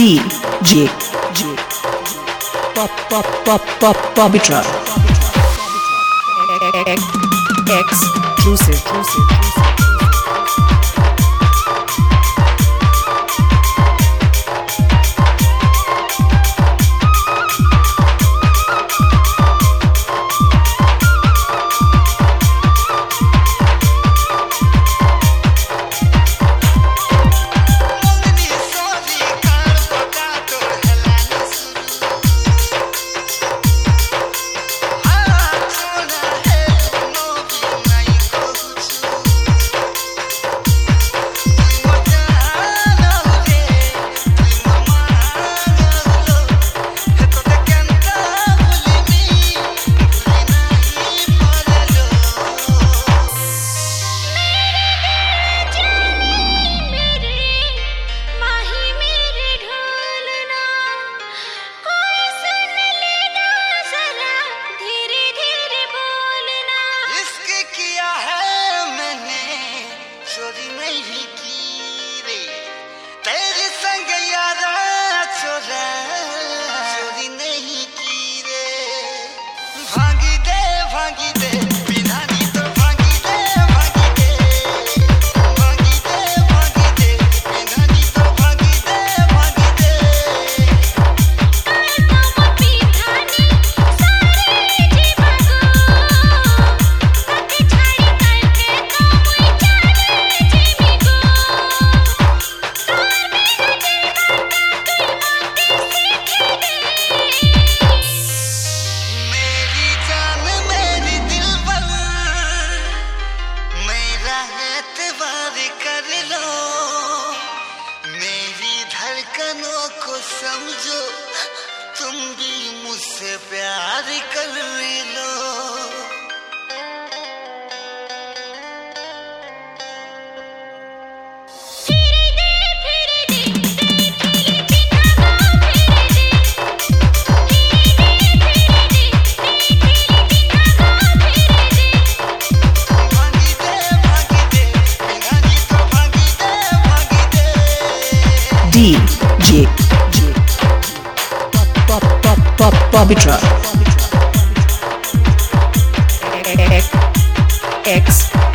D Exclusive Exclusive Navy Bob, Bobby Truck. X.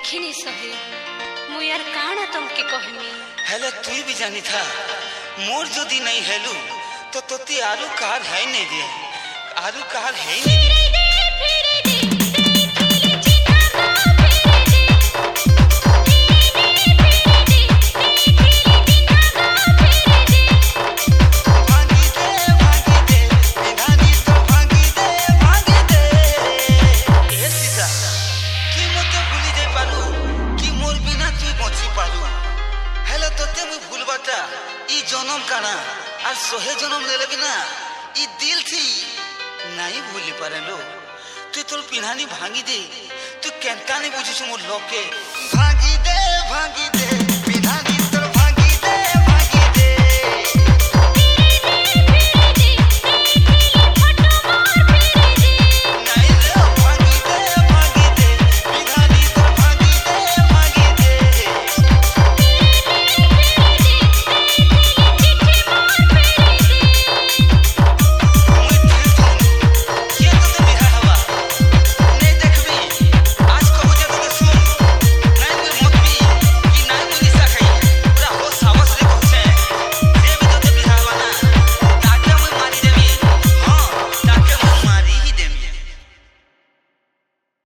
ଦେଖିନି ସହେ ମୁଁ ୟାର କାଣା ତମକେ କହମି ହେଲେ ତୁଇ ବି ଜାନିଥା মোর যদি নাই হেলু তো তোতি আরু কার হাই নেই দিয়ে আরু কার হেই নেই ନାଇଁ ଭୁଲି ଲୋ ভাঙি দে। ভাঙি দে ভাঙি